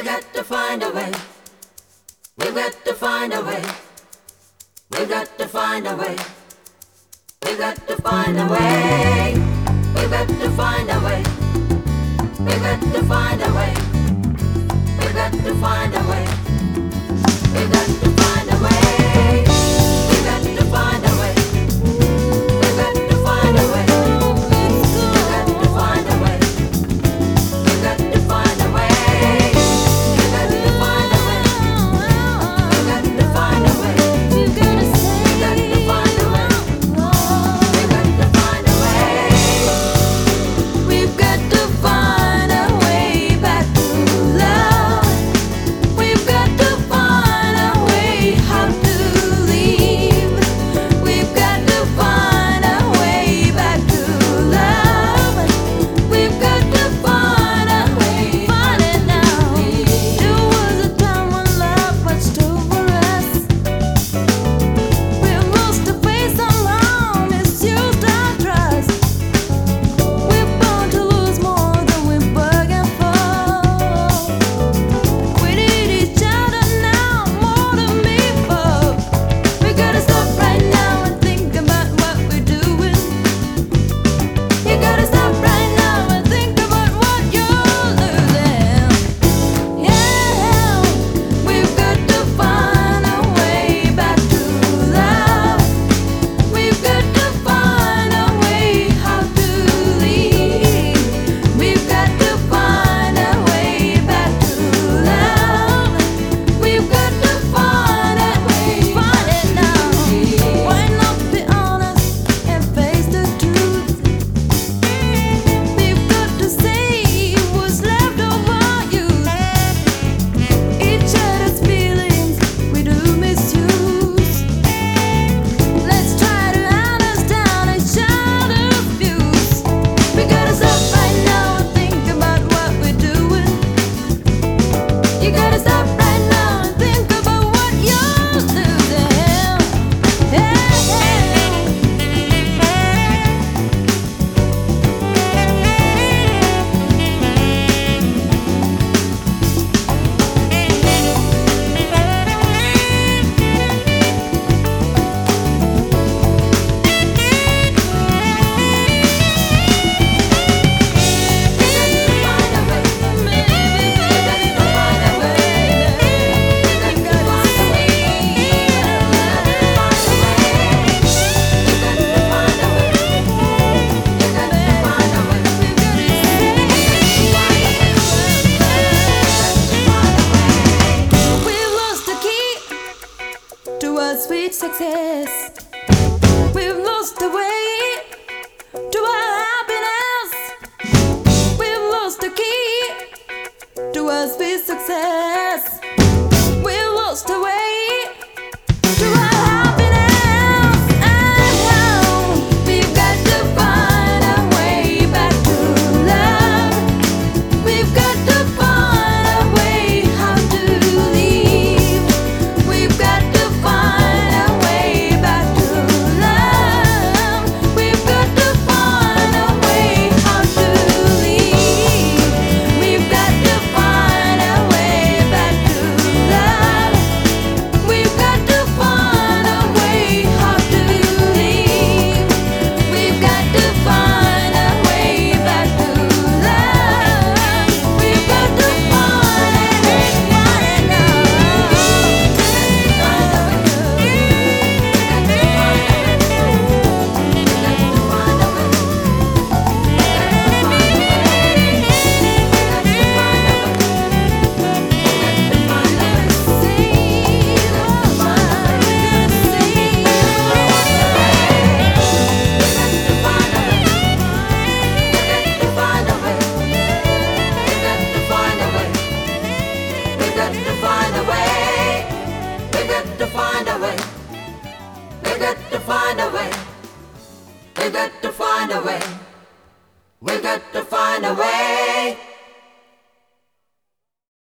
We've got to find a way. We've got to find a way. We've got to find a way. We've got to find a way. We've got to find a way. We've got to find a way. We've got to find a way. gotta to us be success. find a way. We got to find a way. We got to find a way.